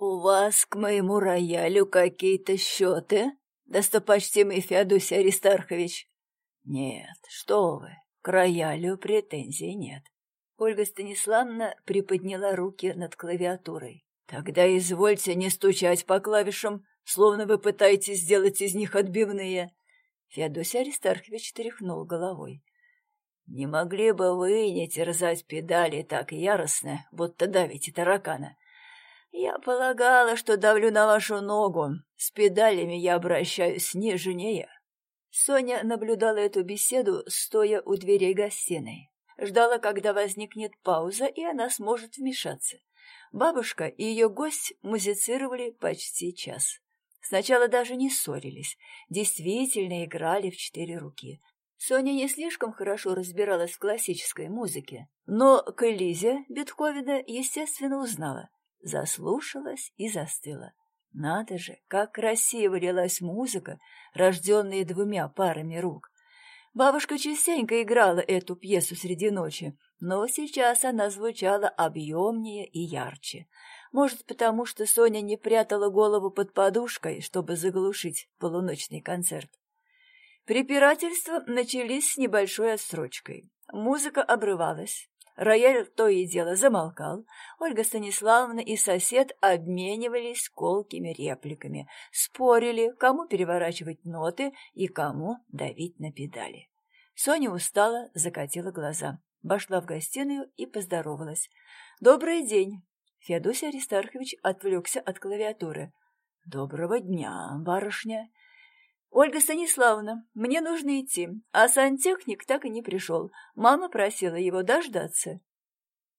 «У вас к моему роялю какие-то счеты, достопочтимый Феодосий Аристархович?» «Нет, что вы, к роялю претензий нет». Ольга Станиславовна приподняла руки над клавиатурой. «Тогда извольте не стучать по клавишам, словно вы пытаетесь сделать из них отбивные». Феодосий Аристархович тряхнул головой. «Не могли бы вы не терзать педали так яростно, будто давите таракана? Я полагала, что давлю на вашу ногу. С педалями я обращаюсь нежнее». Соня наблюдала эту беседу, стоя у дверей гостиной. Ждала, когда возникнет пауза, и она сможет вмешаться. Бабушка и ее гость музицировали почти час. Сначала даже не ссорились, действительно играли в четыре руки. Соня не слишком хорошо разбиралась в классической музыке, но к Элизе Бетховена, естественно, узнала, заслушалась и застыла. Надо же, как красиво лилась музыка, рожденная двумя парами рук. Бабушка частенько играла эту пьесу среди ночи, но сейчас она звучала объемнее и ярче. Может, потому что Соня не прятала голову под подушкой, чтобы заглушить полуночный концерт. Препирательства начались с небольшой отсрочкой. Музыка обрывалась. Рояль то и дело замолкал. Ольга Станиславовна и сосед обменивались колкими репликами, спорили, кому переворачивать ноты и кому давить на педали. Соня устала, закатила глаза, вошла в гостиную и поздоровалась. «Добрый день!» Феодосий Аристархович отвлекся от клавиатуры. «Доброго дня, барышня!» «Ольга Станиславовна, мне нужно идти, а сантехник так и не пришел. Мама просила его дождаться».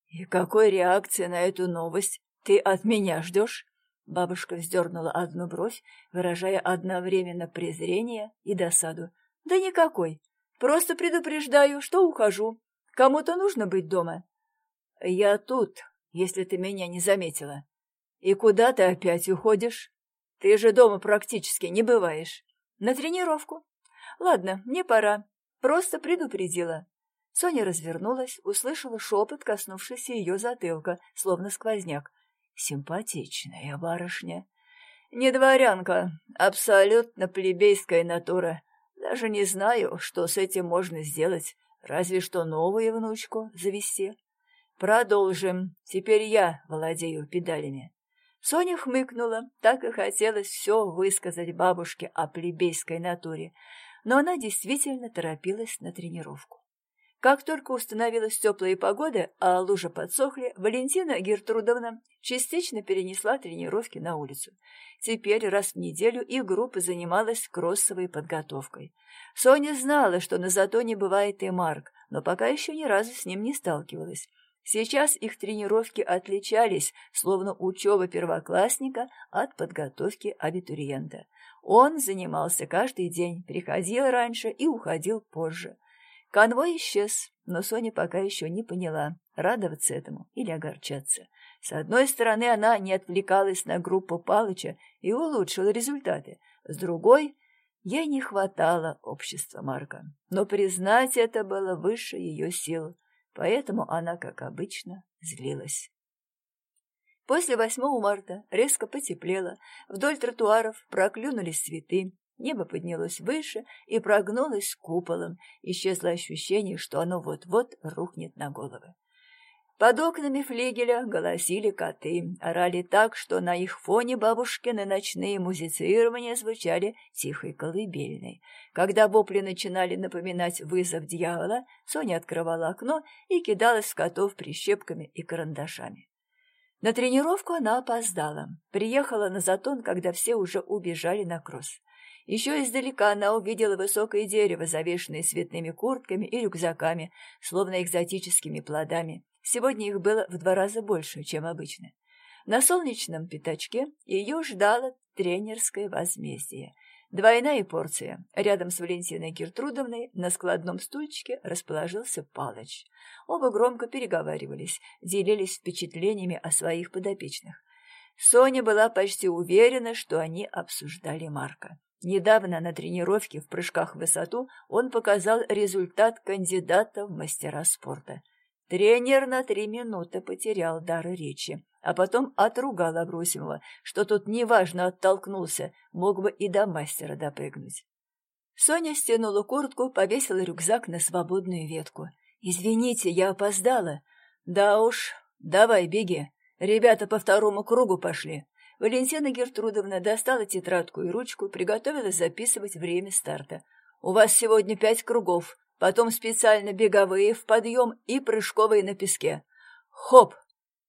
«И какой реакции на эту новость ты от меня ждешь?» Бабушка вздернула одну бровь, выражая одновременно презрение и досаду. «Да никакой. Просто предупреждаю, что ухожу. Кому-то нужно быть дома». «Я тут, если ты меня не заметила. И куда ты опять уходишь? Ты же дома практически не бываешь». На тренировку. Ладно, мне пора. Просто предупредила. Соня развернулась, услышала шепот, коснувшийся ее затылка, словно сквозняк. Симпатичная барышня. Не дворянка, абсолютно плебейская натура. Даже не знаю, что с этим можно сделать, разве что новую внучку завести. Продолжим. Теперь я владею педалями. Соня хмыкнула, так и хотелось все высказать бабушке о плебейской натуре, но она действительно торопилась на тренировку. Как только установилась теплая погода, а лужи подсохли, Валентина Гертрудовна частично перенесла тренировки на улицу. Теперь раз в неделю их группа занималась кроссовой подготовкой. Соня знала, что на затоне бывает и Марк, но пока еще ни разу с ним не сталкивалась. Сейчас их тренировки отличались, словно учеба первоклассника от подготовки абитуриента. Он занимался каждый день, приходил раньше и уходил позже. Конвой исчез, но Соня пока еще не поняла, радоваться этому или огорчаться. С одной стороны, она не отвлекалась на группу Палыча и улучшила результаты. С другой, ей не хватало общества Марка. Но признать это было выше ее сил поэтому она, как обычно, злилась. После 8 марта резко потеплело, вдоль тротуаров проклюнулись цветы, небо поднялось выше и прогнулось куполом, исчезло ощущение, что оно вот-вот рухнет на головы. Под окнами флигеля голосили коты, орали так, что на их фоне бабушкины ночные музицирования звучали тихой колыбельной. Когда вопли начинали напоминать вызов дьявола, Соня открывала окно и кидалась в котов прищепками и карандашами. На тренировку она опоздала. Приехала на затон, когда все уже убежали на кросс. Еще издалека она увидела высокое дерево, завешенное цветными куртками и рюкзаками, словно экзотическими плодами. Сегодня их было в два раза больше, чем обычно. На солнечном пятачке ее ждало тренерское возмездие. Двойная порция. Рядом с Валентиной Гертрудовной на складном стульчике расположился Палыч. Оба громко переговаривались, делились впечатлениями о своих подопечных. Соня была почти уверена, что они обсуждали Марка. Недавно на тренировке в прыжках в высоту он показал результат кандидата в мастера спорта. Тренер на три минуты потерял дар речи. а потом отругал Абросимова, что тут неважно оттолкнулся, мог бы и до мастера допрыгнуть. Соня стянула куртку, повесила рюкзак на свободную ветку. «Извините, я опоздала». «Да уж, давай, беги. Ребята по второму кругу пошли». Валентина Гертрудовна достала тетрадку и ручку, приготовилась записывать время старта. «У вас сегодня пять кругов, потом специально беговые в подъем и прыжковые на песке. Хоп!»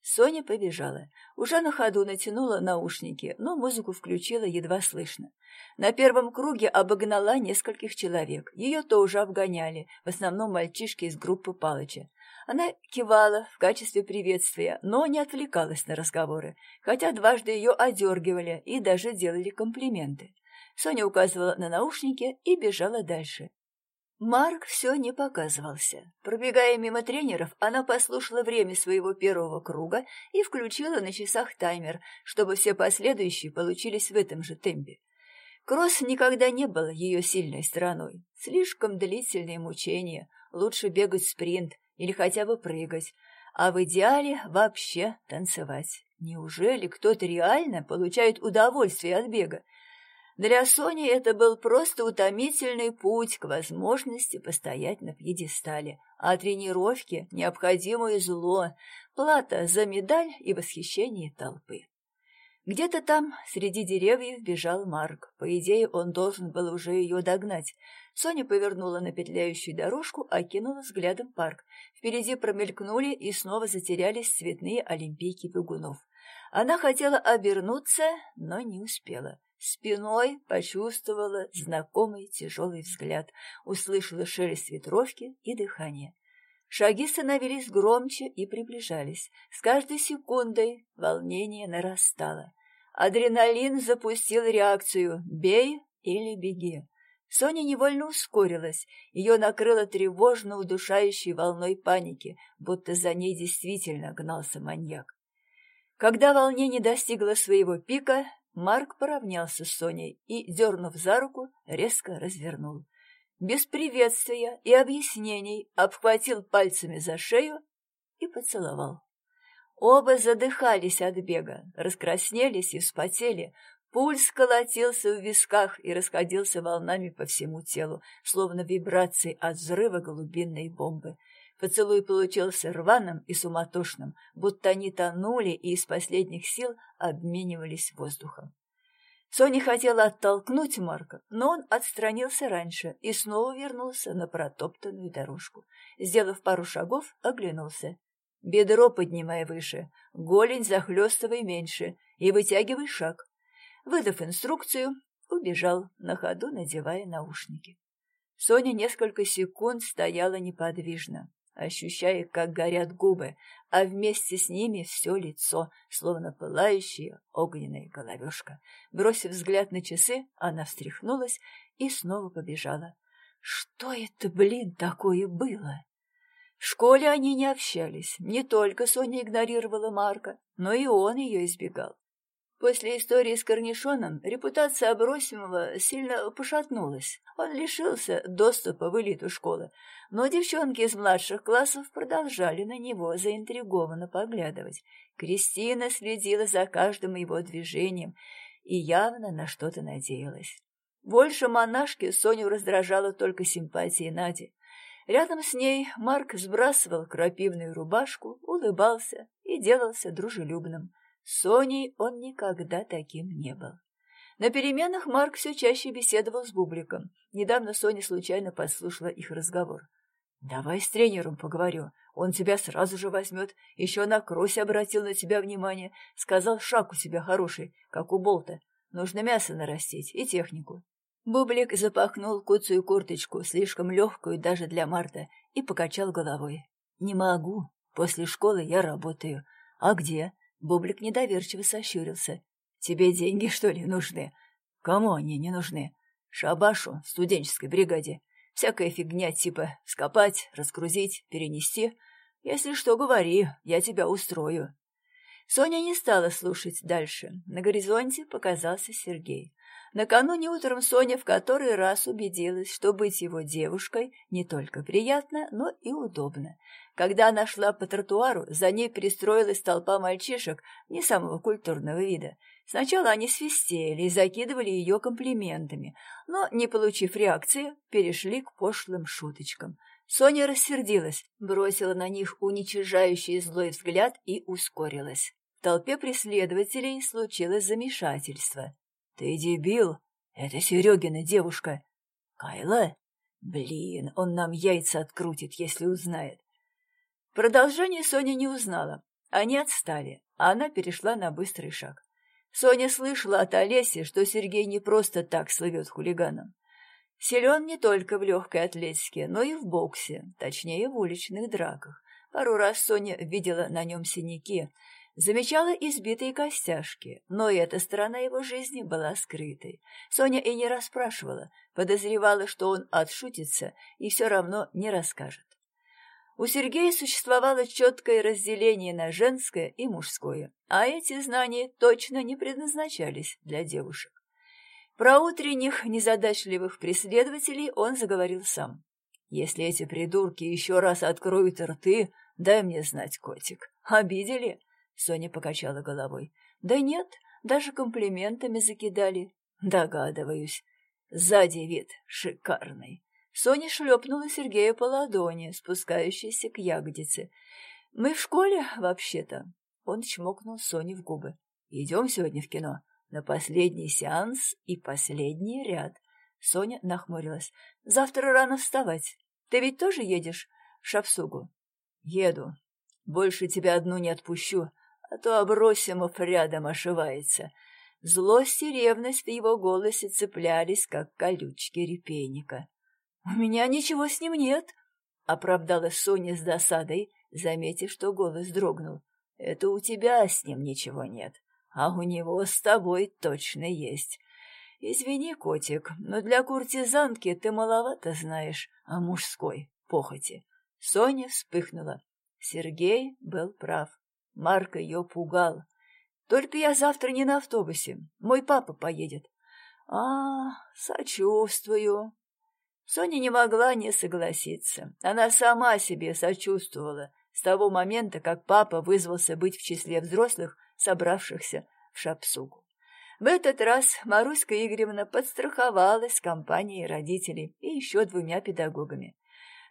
Соня побежала. Уже на ходу натянула наушники, но музыку включила едва слышно. На первом круге обогнала нескольких человек. Ее тоже обгоняли, в основном мальчишки из группы Палыча. Она кивала в качестве приветствия, но не отвлекалась на разговоры, хотя дважды ее одергивали и даже делали комплименты. Соня указывала на наушники и бежала дальше. Марк все не показывался. Пробегая мимо тренеров, она послушала время своего первого круга и включила на часах таймер, чтобы все последующие получились в этом же темпе. Кросс никогда не был ее сильной стороной. Слишком длительные мучения, лучше бегать спринт или хотя бы прыгать, а в идеале вообще танцевать. Неужели кто-то реально получает удовольствие от бега? Для Сони это был просто утомительный путь к возможности постоять на пьедестале, а тренировки — необходимое зло, плата за медаль и восхищение толпы. Где-то там, среди деревьев, бежал Марк. По идее, он должен был уже ее догнать. Соня повернула на петляющую дорожку, окинула взглядом парк. Впереди промелькнули и снова затерялись цветные олимпийки бегунов. Она хотела обернуться, но не успела. Спиной почувствовала знакомый тяжелый взгляд, услышала шелест ветровки и дыхание. Шаги становились громче и приближались. С каждой секундой волнение нарастало. Адреналин запустил реакцию «бей или беги». Соня невольно ускорилась, ее накрыло тревожно удушающей волной паники, будто за ней действительно гнался маньяк. Когда волнение достигло своего пика, Марк поравнялся с Соней и, дернув за руку, резко развернул. Без приветствия и объяснений обхватил пальцами за шею и поцеловал. Оба задыхались от бега, раскраснелись и вспотели. Пульс колотился в висках и расходился волнами по всему телу, словно вибрации от взрыва голубинной бомбы. Поцелуй получился рваным и суматошным, будто они тонули и из последних сил обменивались воздухом. Соня хотела оттолкнуть Марка, но он отстранился раньше и снова вернулся на протоптанную дорожку. Сделав пару шагов, оглянулся. «Бедро поднимай выше, голень захлестывай меньше и вытягивай шаг». Выдав инструкцию, убежал, на ходу надевая наушники. Соня несколько секунд стояла неподвижно ощущая, как горят губы, а вместе с ними все лицо, словно пылающая огненная головешка. Бросив взгляд на часы, она встряхнулась и снова побежала. Что это, блин, такое было? В школе они не общались. Не только Соня игнорировала Марка, но и он ее избегал. После истории с Корнишоном репутация Абросимова сильно пошатнулась. Он лишился доступа в элиту школы, но девчонки из младших классов продолжали на него заинтригованно поглядывать. Кристина следила за каждым его движением и явно на что-то надеялась. Больше монашки Соню раздражала только симпатия Нади. Рядом с ней Марк сбрасывал крапивную рубашку, улыбался и делался дружелюбным. Соней он никогда таким не был. На переменах Марк все чаще беседовал с Бубликом. Недавно Соня случайно подслушала их разговор. «Давай с тренером поговорю. Он тебя сразу же возьмет. Еще на кросе обратил на тебя внимание. Сказал, шаг у тебя хороший, как у болта. Нужно мясо нарастить и технику». Бублик запахнул куцую курточку, слишком легкую даже для Марта, и покачал головой. «Не могу. После школы я работаю. А где? Бублик недоверчиво сощурился. «Тебе деньги, что ли, нужны?» «Кому они не нужны?» «Шабашу студенческой бригаде. Всякая фигня типа скопать, разгрузить, перенести. Если что, говори, я тебя устрою». Соня не стала слушать дальше. На горизонте показался Сергей. Накануне утром Соня в который раз убедилась, что быть его девушкой не только приятно, но и удобно. Когда она шла по тротуару, за ней перестроилась толпа мальчишек не самого культурного вида. Сначала они свистели и закидывали ее комплиментами, но, не получив реакции, перешли к пошлым шуточкам. Соня рассердилась, бросила на них уничижающий злой взгляд и ускорилась. В толпе преследователей случилось замешательство. «Ты дебил! Это Серегина девушка!» «Кайла? Блин, он нам яйца открутит, если узнает!» Продолжение Соня не узнала. Они отстали, а она перешла на быстрый шаг. Соня слышала от Олеси, что Сергей не просто так слывет хулиганом. Силен не только в легкой атлетике, но и в боксе, точнее, в уличных драках. Пару раз Соня видела на нем синяки, замечала избитые костяшки, но эта сторона его жизни была скрытой. Соня и не расспрашивала, подозревала, что он отшутится и все равно не расскажет. У Сергея существовало четкое разделение на женское и мужское, а эти знания точно не предназначались для девушек. Про утренних незадачливых преследователей он заговорил сам. «Если эти придурки еще раз откроют рты, дай мне знать, котик. Обидели?» Соня покачала головой. «Да нет, даже комплиментами закидали. Догадываюсь. Сзади вид шикарный. Соня шлепнула Сергея по ладони, спускающейся к ягодице. «Мы в школе, вообще-то». Он чмокнул Соне в губы. «Идем сегодня в кино. На последний сеанс и последний ряд». Соня нахмурилась. «Завтра рано вставать. Ты ведь тоже едешь в Шапсугу?» «Еду. Больше тебя одну не отпущу, а то Абросимов рядом ошивается». Злость и ревность в его голосе цеплялись, как колючки репейника. «У меня ничего с ним нет», — оправдала Соня с досадой, заметив, что голос дрогнул. «Это у тебя с ним ничего нет, а у него с тобой точно есть. Извини, котик, но для куртизанки ты маловато знаешь о мужской похоти». Соня вспыхнула. Сергей был прав. Марк ее пугал. «Только я завтра не на автобусе. Мой папа поедет». «А, сочувствую», Соня не могла не согласиться. Она сама себе сочувствовала с того момента, как папа вызвался быть в числе взрослых, собравшихся в Шапсугу. В этот раз Маруська Игоревна подстраховалась компанией родителей и еще двумя педагогами.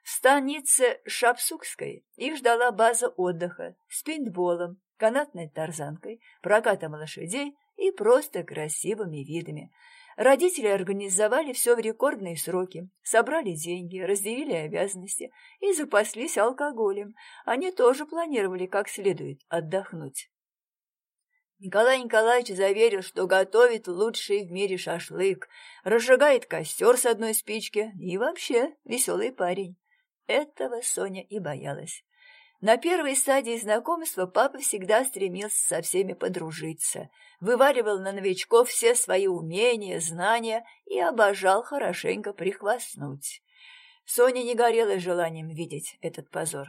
В станице Шапсукской их ждала база отдыха с пейнтболом, канатной тарзанкой, прокатом лошадей и просто красивыми видами – Родители организовали все в рекордные сроки, собрали деньги, разделили обязанности и запаслись алкоголем. Они тоже планировали как следует отдохнуть. Николай Николаевич заверил, что готовит лучший в мире шашлык, разжигает костер с одной спички и вообще веселый парень. Этого Соня и боялась. На первой стадии знакомства папа всегда стремился со всеми подружиться, вываривал на новичков все свои умения, знания и обожал хорошенько прихвастнуть. Соня не горела желанием видеть этот позор.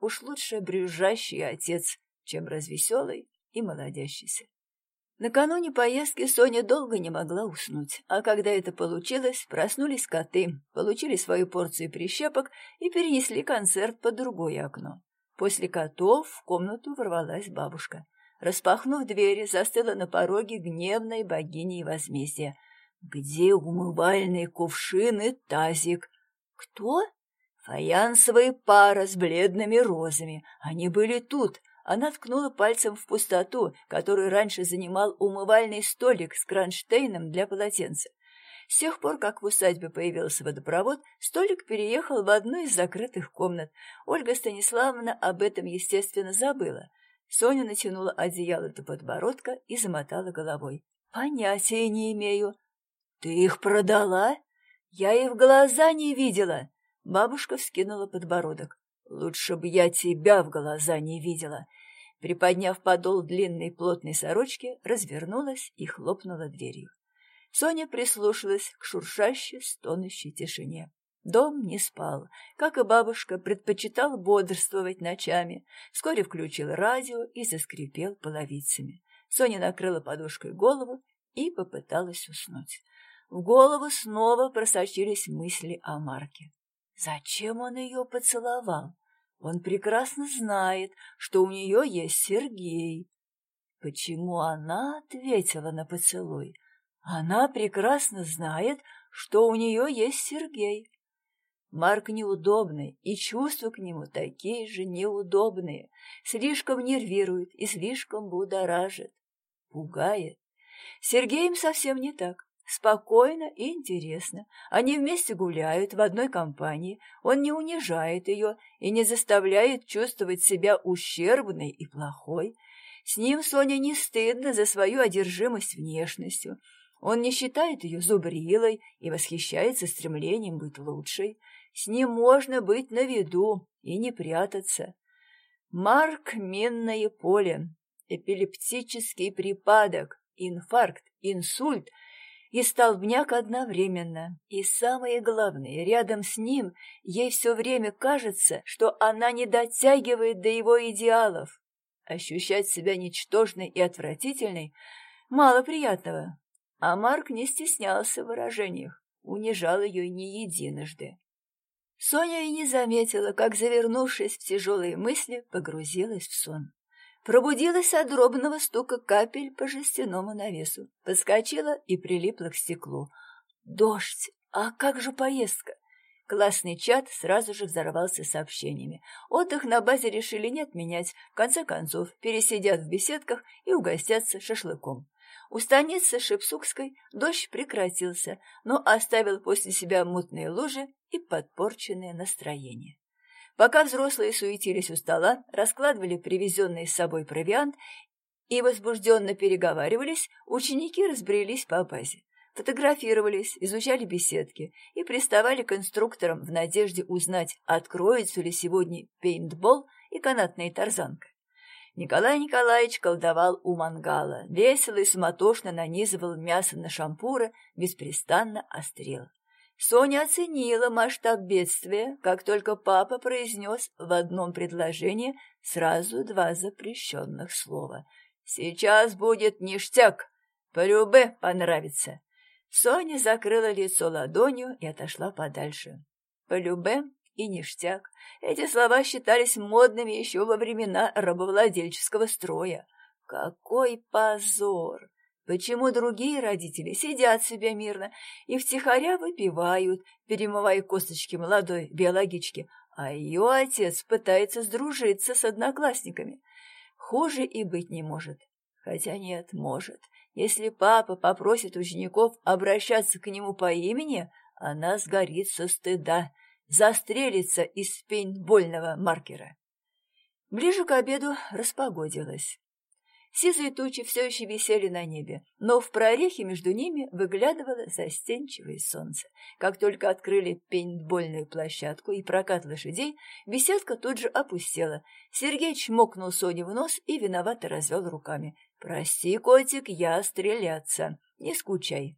Уж лучше брюзжащий отец, чем развеселый и молодящийся. Накануне поездки Соня долго не могла уснуть, а когда это получилось, проснулись коты, получили свою порцию прищепок и перенесли концерт под другое окно. После котов в комнату ворвалась бабушка. Распахнув двери, застыла на пороге гневной богиней возмездия. «Где умывальный кувшин и тазик?» «Кто?» «Фаянсовая пара с бледными розами. Они были тут». Она ткнула пальцем в пустоту, которую раньше занимал умывальный столик с кронштейном для полотенца. С тех пор, как в усадьбе появился водопровод, столик переехал в одну из закрытых комнат. Ольга Станиславовна об этом, естественно, забыла. Соня натянула одеяло до подбородка и замотала головой. «Понятия не имею». «Ты их продала?» «Я их в глаза не видела». Бабушка вскинула подбородок. «Лучше бы я тебя в глаза не видела». Приподняв подол длинной плотной сорочки, развернулась и хлопнула дверью. Соня прислушалась к шуршащей, стонущей тишине. Дом не спал. Как и бабушка, предпочитал бодрствовать ночами. Вскоре включил радио и заскрипел половицами. Соня накрыла подушкой голову и попыталась уснуть. В голову снова просочились мысли о Марке. Зачем он ее поцеловал? Он прекрасно знает, что у нее есть Сергей. Почему она ответила на поцелуй? Она прекрасно знает, что у нее есть Сергей. Марк неудобный, и чувства к нему такие же неудобные. Слишком нервирует и слишком будоражит. Пугает. Сергеем совсем не так. Спокойно и интересно. Они вместе гуляют в одной компании. Он не унижает ее и не заставляет чувствовать себя ущербной и плохой. С ним Соня не стыдно за свою одержимость внешностью. Он не считает ее зубрилой и восхищается стремлением быть лучшей. С ним можно быть на виду и не прятаться. Марк — минное поле, эпилептический припадок, инфаркт, инсульт — и столбняк одновременно. И самое главное, рядом с ним ей все время кажется, что она не дотягивает до его идеалов. Ощущать себя ничтожной и отвратительной мало приятного. А Марк не стеснялся в выражениях, унижал ее не единожды. Соня и не заметила, как, завернувшись в тяжелые мысли, погрузилась в сон. Пробудилась от дробного стука капель по жестяному навесу, подскочила и прилипла к стеклу. «Дождь! А как же поездка?» Классный чат сразу же взорвался сообщениями. Отдых на базе решили не отменять. В конце концов, пересидят в беседках и угостятся шашлыком. У станицы Шипсукской дождь прекратился, но оставил после себя мутные лужи и подпорченное настроение. Пока взрослые суетились у стола, раскладывали привезенный с собой провиант и возбужденно переговаривались, ученики разбрелись по базе. Фотографировались, изучали беседки и приставали к инструкторам в надежде узнать, откроется ли сегодня пейнтбол и канатная тарзанка. Николай Николаевич колдовал у мангала, весело и суматошно нанизывал мясо на шампуры, беспрестанно острел. Соня оценила масштаб бедствия, как только папа произнес в одном предложении сразу два запрещенных слова. «Сейчас будет ништяк! Полюбе понравится!» Соня закрыла лицо ладонью и отошла подальше. «Полюбе» и «ништяк» — эти слова считались модными еще во времена рабовладельческого строя. Какой позор! Почему другие родители сидят себе мирно и втихаря выпивают, перемывая косточки молодой биологички, а ее отец пытается сдружиться с одноклассниками? Хуже и быть не может. Хотя нет, может. Если папа попросит учеников обращаться к нему по имени, она сгорит со стыда, застрелится из пейнтбольного маркера. Ближе к обеду распогодилось. Сизые тучи все еще висели на небе, но в прорехе между ними выглядывало застенчивое солнце. Как только открыли пейнтбольную площадку и прокат лошадей, беседка тут же опустела. Сергей чмокнул Соню в нос и виновато развел руками. «Прости, котик, я стреляться. Не скучай».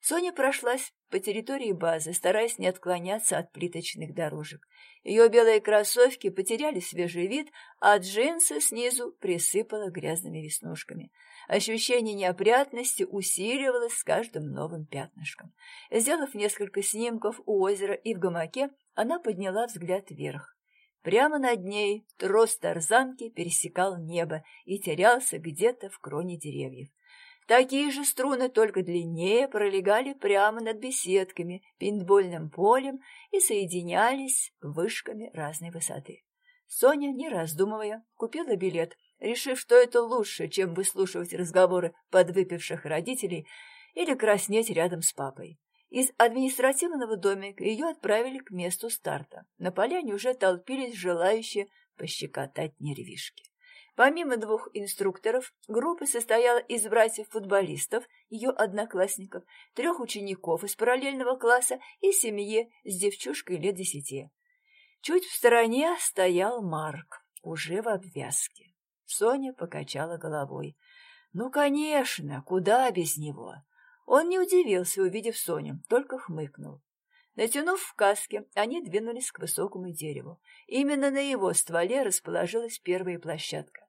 Соня прошлась по территории базы, стараясь не отклоняться от плиточных дорожек. Ее белые кроссовки потеряли свежий вид, а джинсы снизу присыпало грязными веснушками. Ощущение неопрятности усиливалось с каждым новым пятнышком. Сделав несколько снимков у озера и в гамаке, она подняла взгляд вверх. Прямо над ней трос тарзанки пересекал небо и терялся где-то в кроне деревьев. Такие же струны, только длиннее, пролегали прямо над беседками, пинтбольным полем и соединялись вышками разной высоты. Соня, не раздумывая, купила билет, решив, что это лучше, чем выслушивать разговоры подвыпивших родителей или краснеть рядом с папой. Из административного домика ее отправили к месту старта. На поляне уже толпились желающие пощекотать нервишки. Помимо двух инструкторов, группа состояла из братьев-футболистов, ее одноклассников, трех учеников из параллельного класса и семьи с девчушкой лет десяти. Чуть в стороне стоял Марк, уже в обвязке. Соня покачала головой. «Ну, конечно, куда без него?» Он не удивился, увидев Соню, только хмыкнул. Натянув в каске, они двинулись к высокому дереву. Именно на его стволе расположилась первая площадка.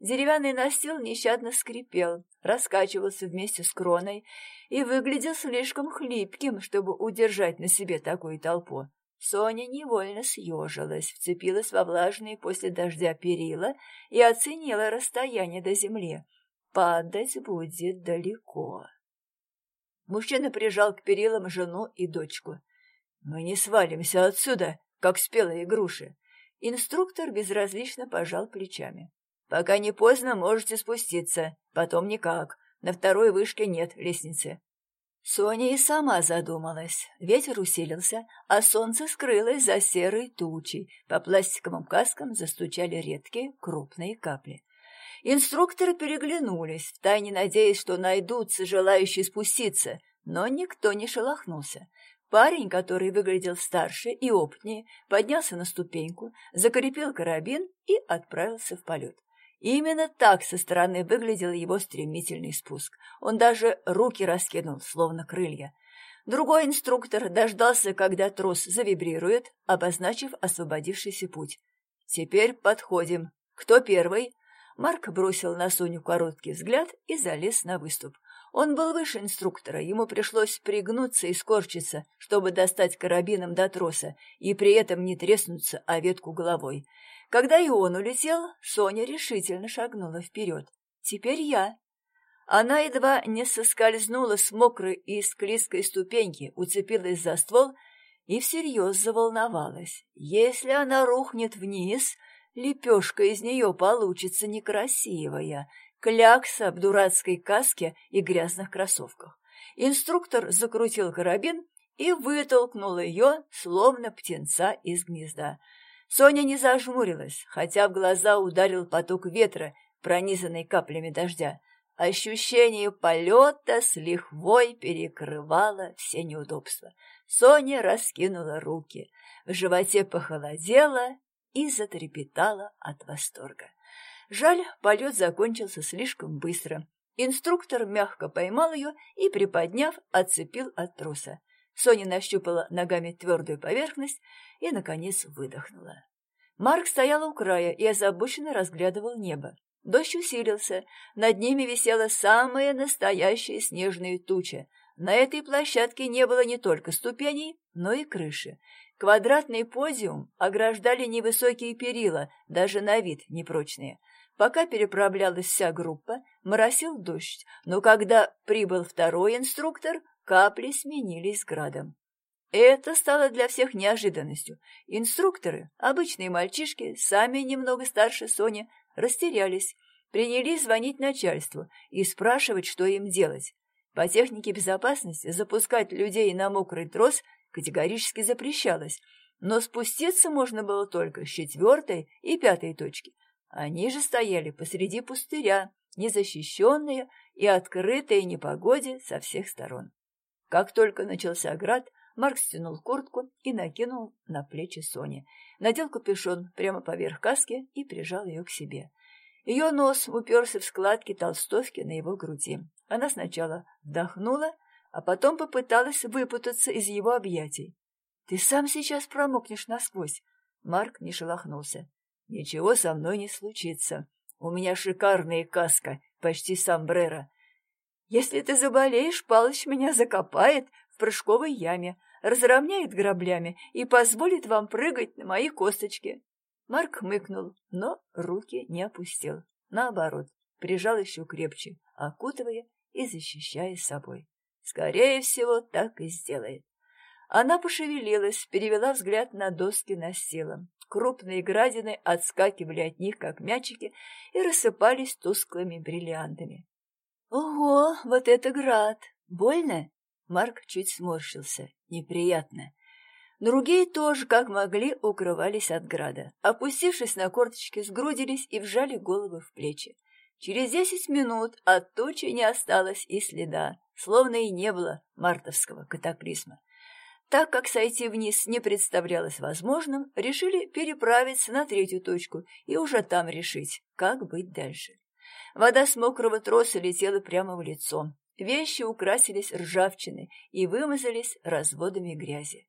Деревянный настил нещадно скрипел, раскачивался вместе с кроной и выглядел слишком хлипким, чтобы удержать на себе такую толпу. Соня невольно съежилась, вцепилась во влажные после дождя перила и оценила расстояние до земли. Падать будет далеко. Мужчина прижал к перилам жену и дочку. «Мы не свалимся отсюда, как спелые груши». Инструктор безразлично пожал плечами. «Пока не поздно, можете спуститься. Потом никак. На второй вышке нет лестницы. Соня и сама задумалась. Ветер усилился, а солнце скрылось за серой тучей. По пластиковым каскам застучали редкие крупные капли. Инструкторы переглянулись, втайне надеясь, что найдутся желающие спуститься, но никто не шелохнулся. Парень, который выглядел старше и опытнее, поднялся на ступеньку, закрепил карабин и отправился в полет. Именно так со стороны выглядел его стремительный спуск. Он даже руки раскинул, словно крылья. Другой инструктор дождался, когда трос завибрирует, обозначив освободившийся путь. «Теперь подходим. Кто первый?» Марк бросил на Соню короткий взгляд и залез на выступ. Он был выше инструктора, ему пришлось пригнуться и скорчиться, чтобы достать карабином до троса и при этом не треснуться о ветку головой. Когда и он улетел, Соня решительно шагнула вперед. «Теперь я». Она едва не соскользнула с мокрой и склизкой ступеньки, уцепилась за ствол и всерьез заволновалась. Если она рухнет вниз, лепешка из нее получится некрасивая, клякса в дурацкой каске и грязных кроссовках. Инструктор закрутил карабин и вытолкнул ее, словно птенца из гнезда. Соня не зажмурилась, хотя в глаза ударил поток ветра, пронизанный каплями дождя. Ощущение полета с лихвой перекрывало все неудобства. Соня раскинула руки, в животе похолодело и затрепетала от восторга. Жаль, полет закончился слишком быстро. Инструктор мягко поймал ее и, приподняв, отцепил от троса. Соня нащупала ногами твердую поверхность и, наконец, выдохнула. Марк стоял у края и озабоченно разглядывал небо. Дождь усилился, над ними висела самая настоящая снежная туча. На этой площадке не было не только ступеней, но и крыши. Квадратный подиум ограждали невысокие перила, даже на вид непрочные. Пока переправлялась вся группа, моросил дождь, но когда прибыл второй инструктор, капли сменились градом. Это стало для всех неожиданностью. Инструкторы, обычные мальчишки, сами немного старше Сони, растерялись, принялись звонить начальству и спрашивать, что им делать. По технике безопасности запускать людей на мокрый трос категорически запрещалось, но спуститься можно было только с четвертой и пятой точки. Они же стояли посреди пустыря, незащищенные и открытые непогоде со всех сторон. Как только начался град, Марк стянул куртку и накинул на плечи Сони. Надел капюшон прямо поверх каски и прижал ее к себе. Ее нос уперся в складки толстовки на его груди. Она сначала вдохнула, а потом попыталась выпутаться из его объятий. «Ты сам сейчас промокнешь насквозь!» Марк не шелохнулся. «Ничего со мной не случится. У меня шикарная каска, почти сомбреро. Если ты заболеешь, Палыч меня закопает в прыжковой яме, разровняет граблями и позволит вам прыгать на мои косточки. Марк хмыкнул, но руки не опустил. Наоборот, прижал еще крепче, окутывая и защищая собой. Скорее всего, так и сделает. Она пошевелилась, перевела взгляд на доски настила. Крупные градины отскакивали от них, как мячики, и рассыпались тусклыми бриллиантами. «Ого, вот это град! Больно?» Марк чуть сморщился. Неприятно. Другие тоже, как могли, укрывались от града. Опустившись на корточки, сгрудились и вжали головы в плечи. Через десять минут от тучи не осталось и следа, словно и не было мартовского катаклизма. Так как сойти вниз не представлялось возможным, решили переправиться на третью точку и уже там решить, как быть дальше. Вода с мокрого троса летела прямо в лицо. Вещи украсились ржавчиной и вымазались разводами грязи.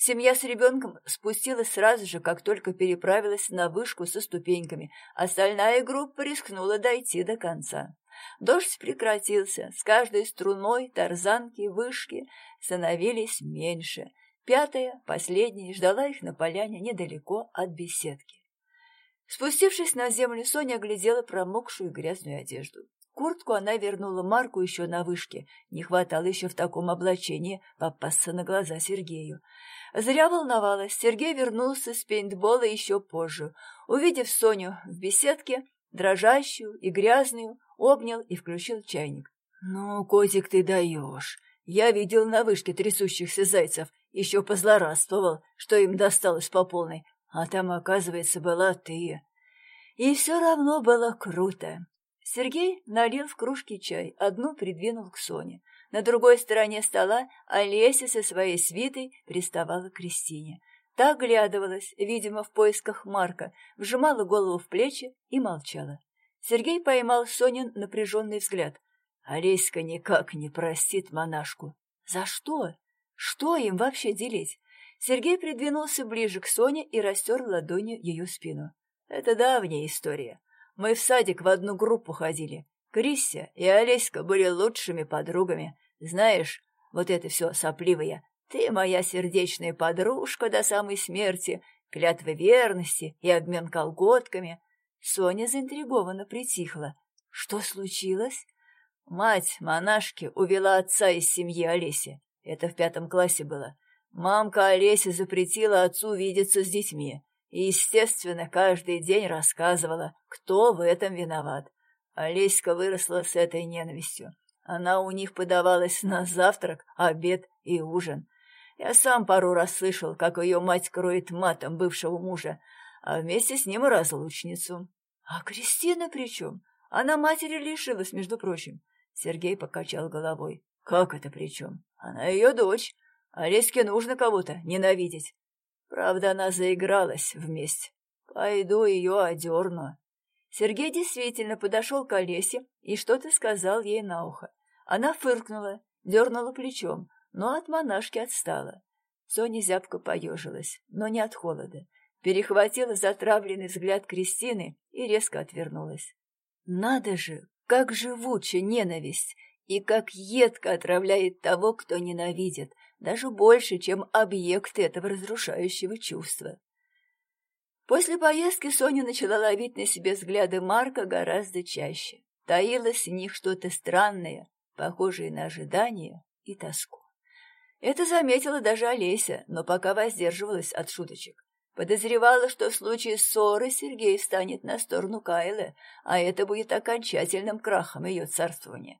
Семья с ребенком спустилась сразу же, как только переправилась на вышку со ступеньками. Остальная группа рискнула дойти до конца. Дождь прекратился, с каждой струной тарзанки, вышки становились меньше. Пятая, последняя, ждала их на поляне недалеко от беседки. Спустившись на землю, Соня оглядела промокшую грязную одежду. Куртку она вернула Марку еще на вышке. Не хватало еще в таком облачении попасться на глаза Сергею. Зря волновалась. Сергей вернулся с пейнтбола еще позже. Увидев Соню в беседке, дрожащую и грязную, обнял и включил чайник. «Ну, котик, ты даешь. Я видел на вышке трясущихся зайцев, еще позлорадствовал, что им досталось по полной, а там, оказывается, была ты. И все равно было круто. Сергей налил в кружки чай, одну придвинул к Соне. На другой стороне стола Олеся со своей свитой приставала к Кристине. Та оглядывалась, видимо, в поисках Марка, вжимала голову в плечи и молчала. Сергей поймал Сонин напряженный взгляд. Олеська никак не простит монашку. За что? Что им вообще делить? Сергей придвинулся ближе к Соне и растер ладонью ее спину. Это давняя история. Мы в садик в одну группу ходили. Крися и Олеська были лучшими подругами. Знаешь, вот это все сопливое. Ты моя сердечная подружка до самой смерти, клятва верности и обмен колготками. Соня заинтригованно притихла. Что случилось? Мать монашки увела отца из семьи Олеси. Это в пятом классе было. Мамка Олеся запретила отцу видеться с детьми. И, естественно, каждый день рассказывала, кто в этом виноват. Олеська выросла с этой ненавистью. Она у них подавалась на завтрак, обед и ужин. Я сам пару раз слышал, как ее мать кроет матом бывшего мужа, а вместе с ним и разлучницу. А Кристина при чем? Она матери лишилась, между прочим. Сергей покачал головой. Как это при чем? Она ее дочь. Олеське нужно кого-то ненавидеть. Правда, она заигралась вместе. Пойду ее одерну. Сергей действительно подошел к Олесе и что-то сказал ей на ухо. Она фыркнула, дернула плечом, но от монашки отстала. Соня зябко поежилась, но не от холода. Перехватила затравленный взгляд Кристины и резко отвернулась. Надо же, как живуча ненависть и как едко отравляет того, кто ненавидит, даже больше, чем объект этого разрушающего чувства. После поездки Соня начала ловить на себе взгляды Марка гораздо чаще. Таилось в них что-то странное, похожее на ожидание и тоску. Это заметила даже Олеся, но пока воздерживалась от шуточек. Подозревала, что в случае ссоры Сергей встанет на сторону Кайлы, а это будет окончательным крахом ее царствования.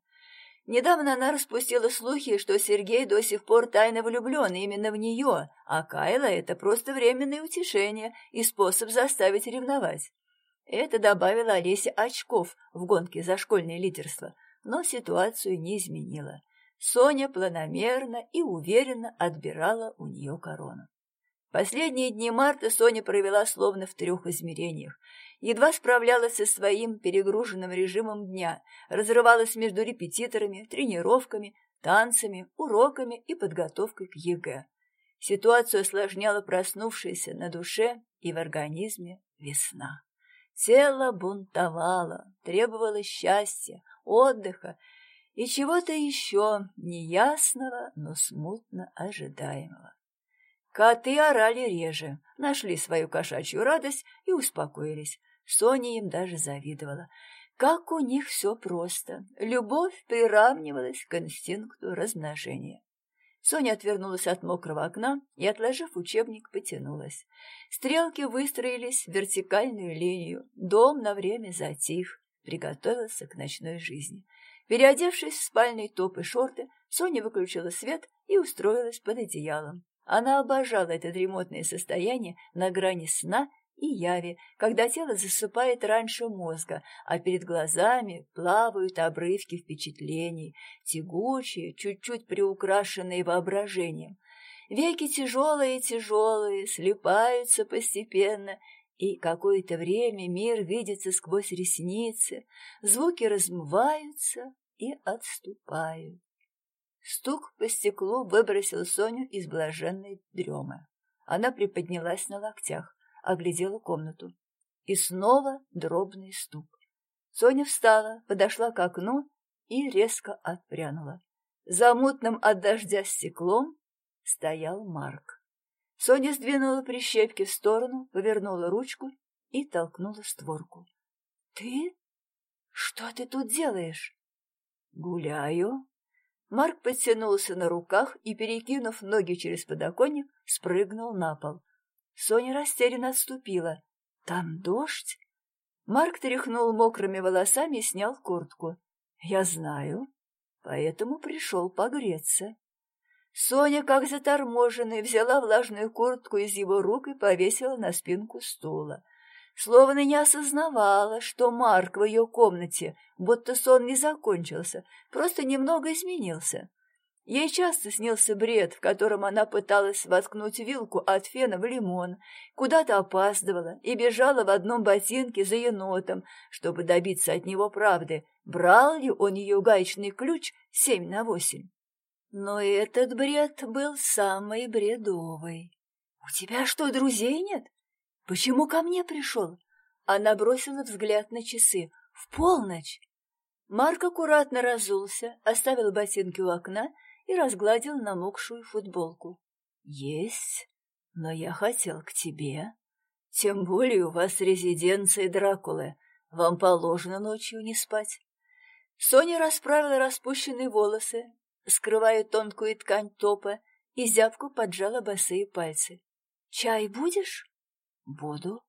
Недавно она распустила слухи, что Сергей до сих пор тайно влюблен именно в нее, а Кайла — это просто временное утешение и способ заставить ревновать. Это добавило Олесе очков в гонке за школьное лидерство, но ситуацию не изменило. Соня планомерно и уверенно отбирала у нее корону. Последние дни марта Соня провела словно в трех измерениях едва справлялась со своим перегруженным режимом дня, разрывалась между репетиторами, тренировками, танцами, уроками и подготовкой к ЕГЭ. Ситуацию осложняла проснувшаяся на душе и в организме весна. Тело бунтовало, требовало счастья, отдыха и чего-то еще неясного, но смутно ожидаемого. Коты орали реже, нашли свою кошачью радость и успокоились. Соня им даже завидовала. Как у них все просто. Любовь приравнивалась к инстинкту размножения. Соня отвернулась от мокрого окна и, отложив учебник, потянулась. Стрелки выстроились в вертикальную линию. Дом на время затих, приготовился к ночной жизни. Переодевшись в спальный топ и шорты, Соня выключила свет и устроилась под одеялом. Она обожала это дремотное состояние на грани сна и яви, когда тело засыпает раньше мозга, а перед глазами плавают обрывки впечатлений, тягучие, чуть-чуть приукрашенные воображением. Веки тяжелые-тяжелые, слипаются постепенно, и какое-то время мир видится сквозь ресницы, звуки размываются и отступают. Стук по стеклу выбросил Соню из блаженной дремы. Она приподнялась на локтях, оглядела комнату. И снова дробный стук. Соня встала, подошла к окну и резко отпрянула. За мутным от дождя стеклом стоял Марк. Соня сдвинула прищепки в сторону, повернула ручку и толкнула створку. — Ты? Что ты тут делаешь? — Гуляю. Марк подтянулся на руках и, перекинув ноги через подоконник, спрыгнул на пол. Соня растерянно отступила. — Там дождь? Марк тряхнул мокрыми волосами и снял куртку. — Я знаю, поэтому пришел погреться. Соня, как заторможенная, взяла влажную куртку из его рук и повесила на спинку стула. Словно не осознавала, что Марк в ее комнате, будто сон не закончился, просто немного изменился. Ей часто снился бред, в котором она пыталась воткнуть вилку от фена в лимон, куда-то опаздывала и бежала в одном ботинке за енотом, чтобы добиться от него правды, брал ли он ее гаечный ключ семь на восемь. Но этот бред был самый бредовый. «У тебя что, друзей нет? Почему ко мне пришел?» Она бросила взгляд на часы. «В полночь!» Марк аккуратно разулся, оставил ботинки у окна и разгладил намокшую футболку. «Есть, но я хотел к тебе. Тем более у вас резиденция Дракулы. Вам положено ночью не спать». Соня расправила распущенные волосы, скрывая тонкую ткань топа, и зябку поджала босые пальцы. «Чай будешь?» «Буду».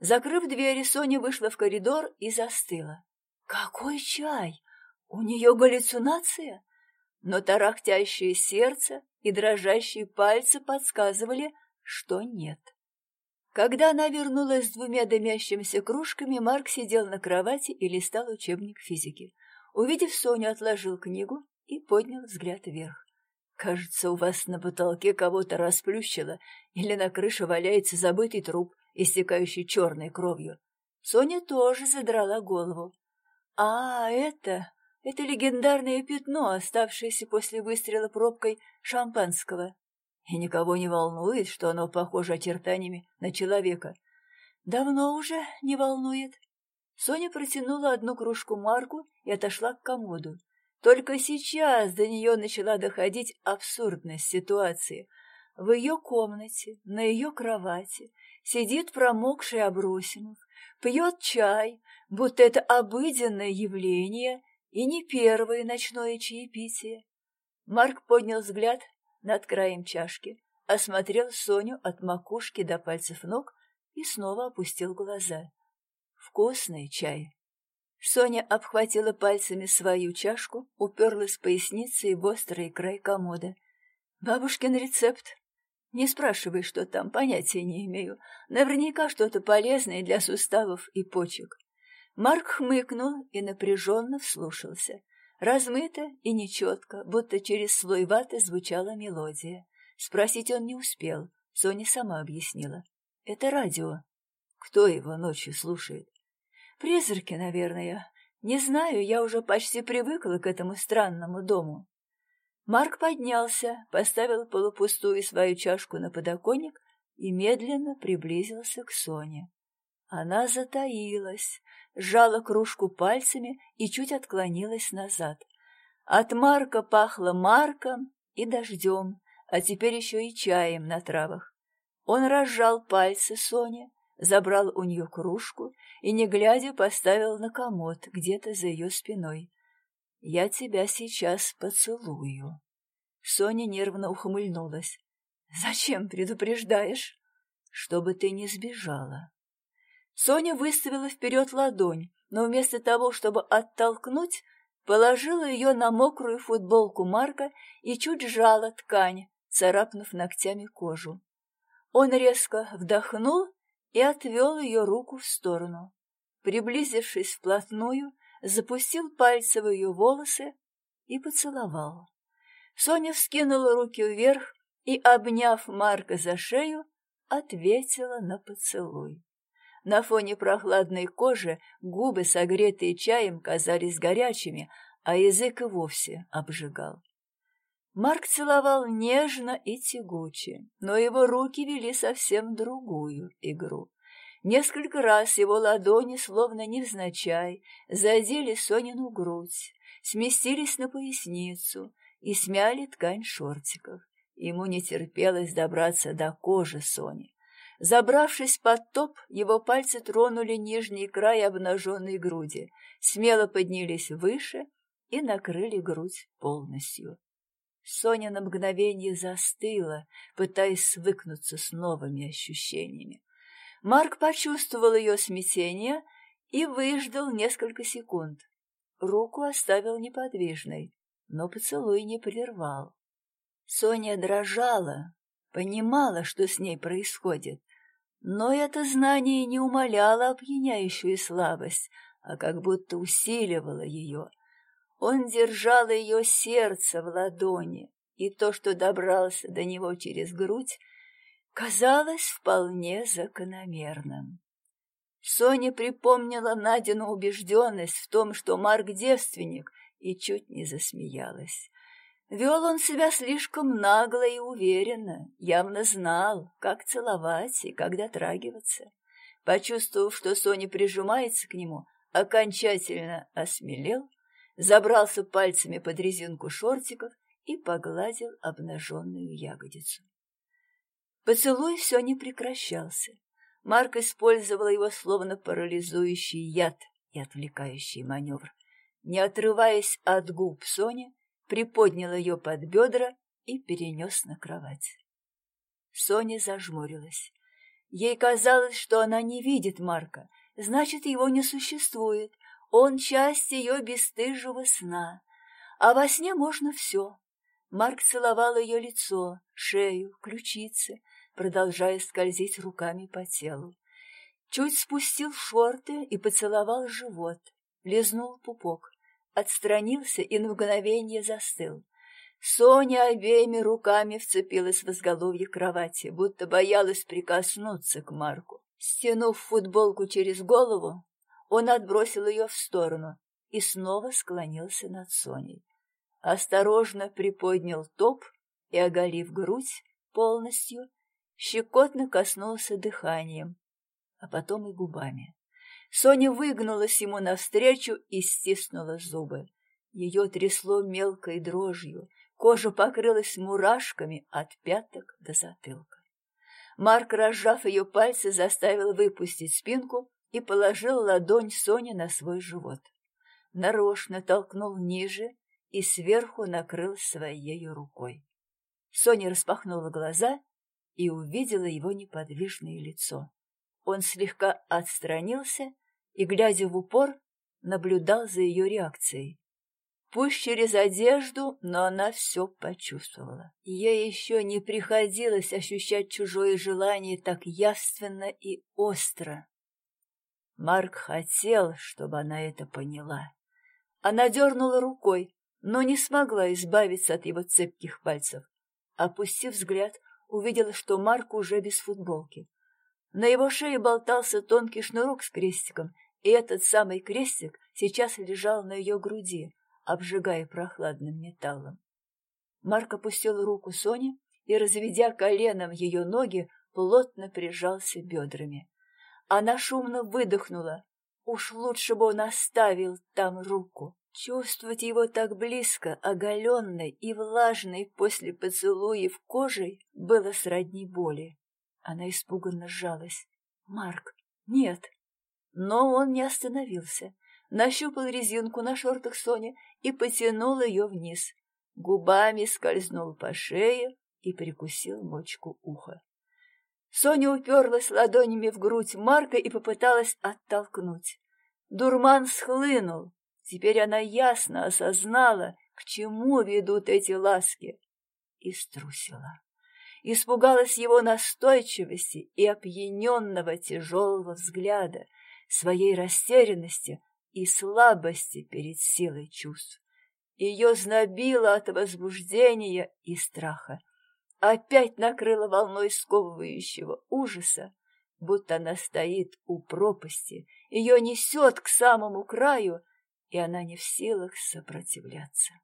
Закрыв дверь, Соня вышла в коридор и застыла. «Какой чай? У нее галлюцинация?» Но тарахтящее сердце и дрожащие пальцы подсказывали, что нет. Когда она вернулась с двумя дымящимися кружками, Марк сидел на кровати и листал учебник физики. Увидев Соню, отложил книгу и поднял взгляд вверх. «Кажется, у вас на потолке кого-то расплющило, или на крыше валяется забытый труп, истекающий черной кровью». Соня тоже задрала голову. «А, это... это легендарное пятно, оставшееся после выстрела пробкой шампанского. И никого не волнует, что оно похоже очертаниями на человека. Давно уже не волнует». Соня протянула одну кружку Марку и отошла к комоду. Только сейчас до нее начала доходить абсурдность ситуации. В ее комнате, на ее кровати, сидит промокший Абросимов, пьет чай, будто это обыденное явление и не первое ночное чаепитие. Марк поднял взгляд над краем чашки, осмотрел Соню от макушки до пальцев ног и снова опустил глаза. «Вкусный чай», Соня обхватила пальцами свою чашку, уперлась поясницей в острый край комода. «Бабушкин рецепт. Не спрашивай, что там, понятия не имею. Наверняка что-то полезное для суставов и почек». Марк хмыкнул и напряженно вслушался. Размыто и нечетко, будто через слой ваты звучала мелодия. Спросить он не успел, Соня сама объяснила. «Это радио. Кто его ночью слушает?» Призраки, наверное. Не знаю, я уже почти привыкла к этому странному дому. Марк поднялся, поставил полупустую свою чашку на подоконник и медленно приблизился к Соне. Она затаилась, сжала кружку пальцами и чуть отклонилась назад. От Марка пахло Марком и дождем, а теперь еще и чаем на травах. Он разжал пальцы Соне, забрал у нее кружку и, не глядя, поставил на комод где-то за ее спиной. «Я тебя сейчас поцелую». Соня нервно ухмыльнулась. «Зачем предупреждаешь?» «Чтобы ты не сбежала». Соня выставила вперед ладонь, но вместо того, чтобы оттолкнуть, положила ее на мокрую футболку Марка и чуть сжала ткань, царапнув ногтями кожу. Он резко вдохнул и отвел ее руку в сторону. Приблизившись вплотную, запустил пальцы в ее волосы и поцеловал. Соня вскинула руки вверх и, обняв Марка за шею, ответила на поцелуй. На фоне прохладной кожи губы, согретые чаем, казались горячими, а язык и вовсе обжигал. Марк целовал нежно и тягуче, но его руки вели совсем другую игру. Несколько раз его ладони, словно невзначай, задели Сонину грудь, сместились на поясницу и смяли ткань шортиков. Ему не терпелось добраться до кожи Сони. Забравшись под топ, его пальцы тронули нижний край обнаженной груди, смело поднялись выше и накрыли грудь полностью. Соня на мгновение застыла, пытаясь свыкнуться с новыми ощущениями. Марк почувствовал ее смятение и выждал несколько секунд. Руку оставил неподвижной, но поцелуй не прервал. Соня дрожала, понимала, что с ней происходит, но это знание не умаляло опьяняющую слабость, а как будто усиливало ее — он держал ее сердце в ладони, и то, что добрался до него через грудь, казалось вполне закономерным. Соня припомнила Надину убежденность в том, что Марк девственник, и чуть не засмеялась. Вел он себя слишком нагло и уверенно, явно знал, как целовать и как дотрагиваться. Почувствовав, что Соня прижимается к нему, окончательно осмелел забрался пальцами под резинку шортиков и погладил обнаженную ягодицу. Поцелуй все не прекращался. Марк использовал его словно парализующий яд и отвлекающий маневр. Не отрываясь от губ Сони, приподнял ее под бедра и перенес на кровать. Соня зажмурилась. Ей казалось, что она не видит Марка, значит, его не существует, он часть ее бесстыжего сна, а во сне можно все. Марк целовал ее лицо, шею, ключицы, продолжая скользить руками по телу. Чуть спустил шорты и поцеловал живот, лизнул пупок, отстранился и на мгновение застыл. Соня обеими руками вцепилась в изголовье кровати, будто боялась прикоснуться к Марку. Стянув футболку через голову, он отбросил ее в сторону и снова склонился над Соней. Осторожно приподнял топ и, оголив грудь полностью, щекотно коснулся дыханием, а потом и губами. Соня выгнулась ему навстречу и стиснула зубы. Ее трясло мелкой дрожью, кожа покрылась мурашками от пяток до затылка. Марк, разжав ее пальцы, заставил выпустить спинку и положил ладонь Сони на свой живот. Нарочно толкнул ниже и сверху накрыл своей рукой. Соня распахнула глаза и увидела его неподвижное лицо. Он слегка отстранился и, глядя в упор, наблюдал за ее реакцией. Пусть через одежду, но она все почувствовала. Ей еще не приходилось ощущать чужое желание так явственно и остро. Марк хотел, чтобы она это поняла. Она дернула рукой, но не смогла избавиться от его цепких пальцев. Опустив взгляд, увидела, что Марк уже без футболки. На его шее болтался тонкий шнурок с крестиком, и этот самый крестик сейчас лежал на ее груди, обжигая прохладным металлом. Марк опустил руку Сони и, разведя коленом ее ноги, плотно прижался бедрами. Она шумно выдохнула. Уж лучше бы он оставил там руку. Чувствовать его так близко, оголенной и влажной после поцелуев кожей, было сродни боли. Она испуганно сжалась. «Марк, нет!» Но он не остановился. Нащупал резинку на шортах Сони и потянул ее вниз. Губами скользнул по шее и прикусил мочку уха. Соня уперлась ладонями в грудь Марка и попыталась оттолкнуть. Дурман схлынул. Теперь она ясно осознала, к чему ведут эти ласки, и струсила. Испугалась его настойчивости и опьяненного тяжелого взгляда, своей растерянности и слабости перед силой чувств. Ее знобило от возбуждения и страха опять накрыла волной сковывающего ужаса, будто она стоит у пропасти, ее несет к самому краю, и она не в силах сопротивляться.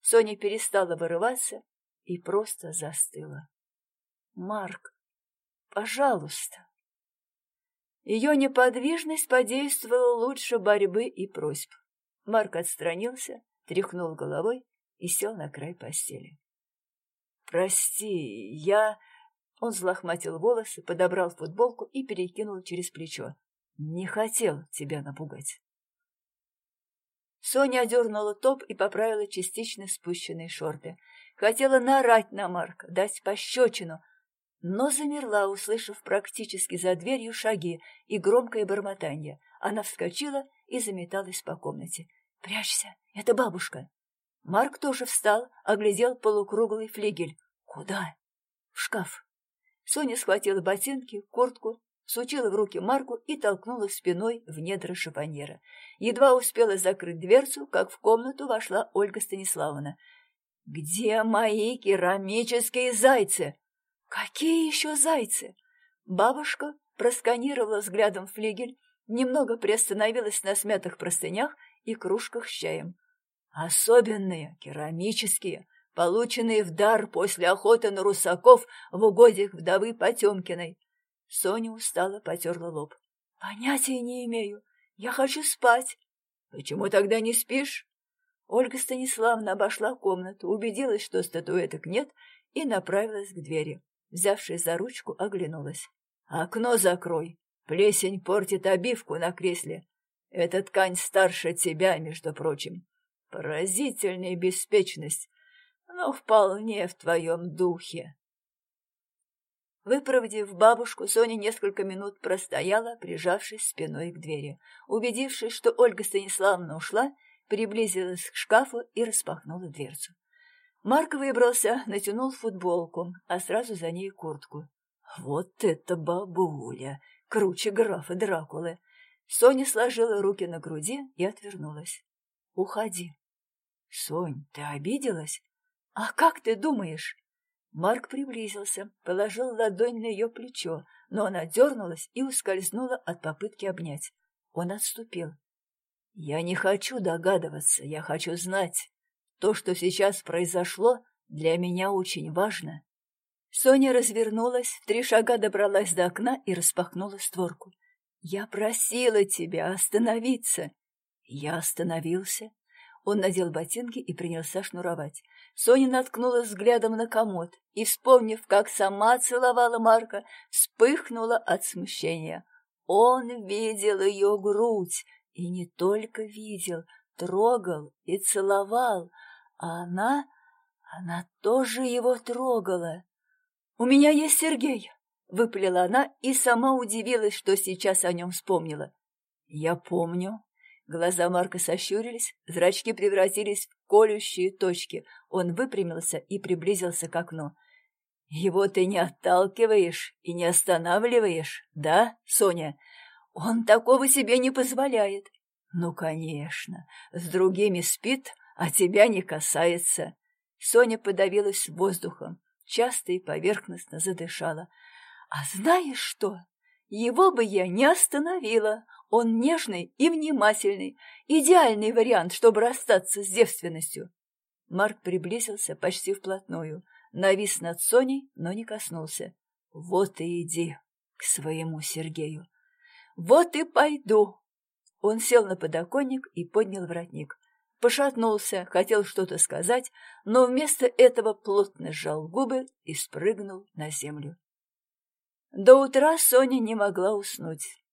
Соня перестала вырываться и просто застыла. «Марк, пожалуйста!» Ее неподвижность подействовала лучше борьбы и просьб. Марк отстранился, тряхнул головой и сел на край постели. «Прости, я...» Он взлохматил волосы, подобрал футболку и перекинул через плечо. «Не хотел тебя напугать». Соня одернула топ и поправила частично спущенные шорты. Хотела наорать на Марка, дать пощечину, но замерла, услышав практически за дверью шаги и громкое бормотание. Она вскочила и заметалась по комнате. «Прячься, это бабушка!» Марк тоже встал, оглядел полукруглый флигель. «Куда?» «В шкаф». Соня схватила ботинки, куртку, сучила в руки Марку и толкнула спиной в недра шифоньера. Едва успела закрыть дверцу, как в комнату вошла Ольга Станиславовна. «Где мои керамические зайцы?» «Какие еще зайцы?» Бабушка просканировала взглядом флигель, немного приостановилась на смятых простынях и кружках с чаем. Особенные, керамические, полученные в дар после охоты на русаков в угодьях вдовы Потемкиной. Соня устало потерла лоб. Понятия не имею. Я хочу спать. Почему тогда не спишь? Ольга Станиславовна обошла комнату, убедилась, что статуэток нет, и направилась к двери. Взявшись за ручку, оглянулась. «Окно закрой. Плесень портит обивку на кресле. Эта ткань старше тебя, между прочим. Поразительная беспечность, но вполне в твоем духе. Выпроводив бабушку, Соня несколько минут простояла, прижавшись спиной к двери. Убедившись, что Ольга Станиславовна ушла, приблизилась к шкафу и распахнула дверцу. Марк выбрался, натянул футболку, а сразу за ней куртку. «Вот это бабуля! Круче графа Дракулы!» Соня сложила руки на груди и отвернулась. «Уходи». «Сонь, ты обиделась? А как ты думаешь?» Марк приблизился, положил ладонь на ее плечо, но она дернулась и ускользнула от попытки обнять. Он отступил. «Я не хочу догадываться, я хочу знать. То, что сейчас произошло, для меня очень важно». Соня развернулась, в три шага добралась до окна и распахнула створку. «Я просила тебя остановиться!» Я остановился. Он надел ботинки и принялся шнуровать. Соня наткнулась взглядом на комод и, вспомнив, как сама целовала Марка, вспыхнула от смущения. Он видел ее грудь, и не только видел, трогал и целовал, а она... она тоже его трогала. «У меня есть Сергей!» — выпалила она и сама удивилась, что сейчас о нем вспомнила. «Я помню». Глаза Марка сощурились, зрачки превратились в колющие точки. Он выпрямился и приблизился к окну. «Его ты не отталкиваешь и не останавливаешь, да, Соня? Он такого себе не позволяет». «Ну, конечно, с другими спит, а тебя не касается». Соня подавилась воздухом, часто и поверхностно задышала. А знаешь что? Его бы я не остановила. Он нежный и внимательный. Идеальный вариант, чтобы расстаться с девственностью. Марк приблизился почти вплотную. Навис над Соней, но не коснулся. Вот и иди к своему Сергею. Вот и пойду. Он сел на подоконник и поднял воротник. Пошатнулся, хотел что-то сказать, но вместо этого плотно сжал губы и спрыгнул на землю. До утра Соня не могла уснуть.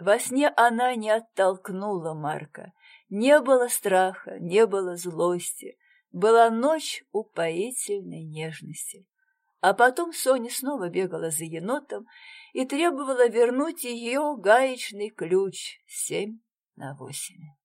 Во сне она не оттолкнула Марка. Не было страха, не было злости. Была ночь упоительной нежности. А потом Соня снова бегала за енотом и требовала вернуть ее гаечный ключ семь на восемь.